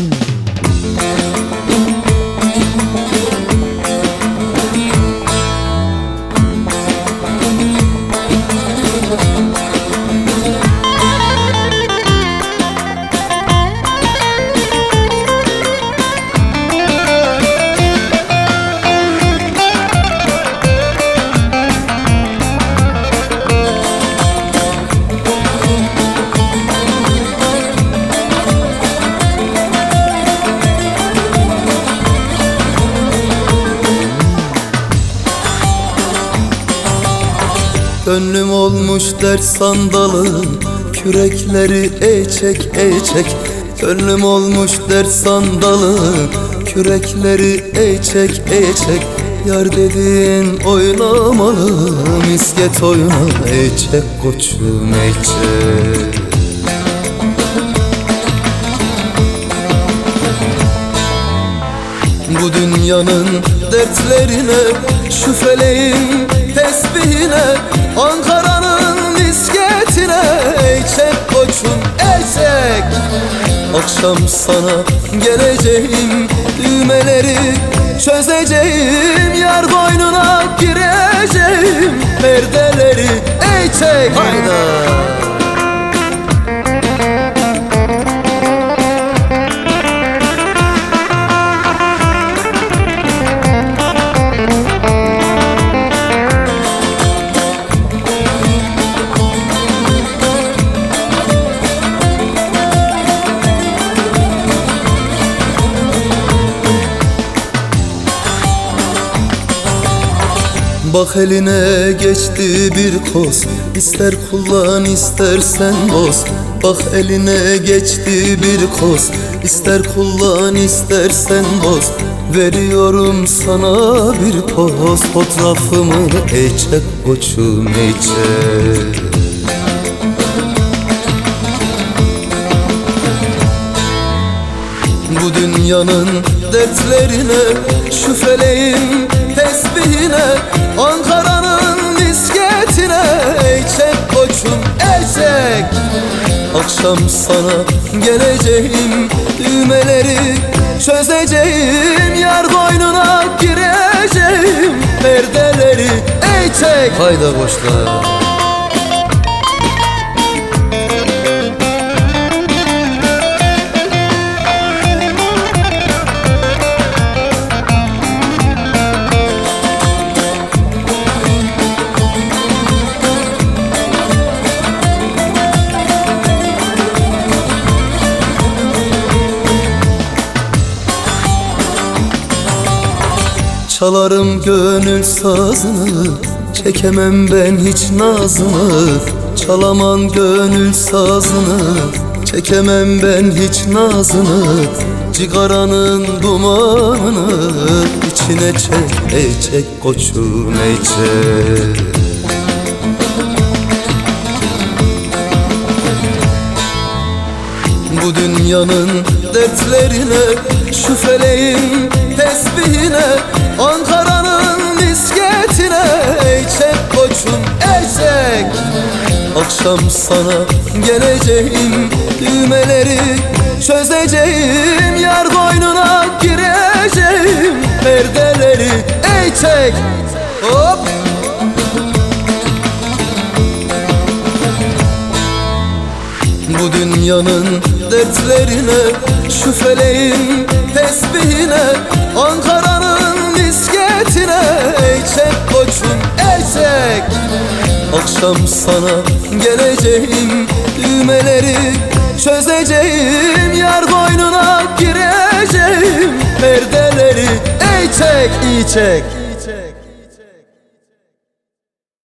Mm. Gönlüm olmuş dert sandalı Kürekleri eçek eçek. Gönlüm olmuş dert sandalı Kürekleri eçek eçek. Yar dediğin oynamalı Misket oyna eçek koçum eçek. Bu dünyanın dertlerine Şu feleğin Ankara'nın misketine Eçek koçum eçek Akşam sana geleceğim Düğmeleri çözeceğim. Yar boynuna gireceğim Perdeleri eçek Hayda Bak eline geçti bir koz İster kullan istersen boz. Bak eline geçti bir koz. İster kullan istersen boz. Veriyorum sana bir poz Fotoğrafımı eçek koçum eçek Bu dünyanın dertlerine Şu feleğin tesbihine Akşam sana geleceğim Düğmeleri çözeceğim Yar boynuna gireceğim Perdeleri eçek Hayda boşlar Çalarım gönül sazını Çekemem ben hiç nazını. Çalamam gönül sazını Çekemem ben hiç nazını. Cigaranın dumanını içine çek ey çek koçum ey çek Bu dünyanın dertlerine Şu feleğin tesbihine Akşam sana geleceğim Düğmeleri çözeceğim. Yar boynuna gireceğim Perdeleri eçek Hop. Bu dünyanın dertlerine Şu feleğin tesbihine Ankara'nın misketine. Eçek koçum. eçek Akşam sana geleceğim Düğmeleri çözeceğim Yar boynuna gireceğim. Perdeleri eçek içek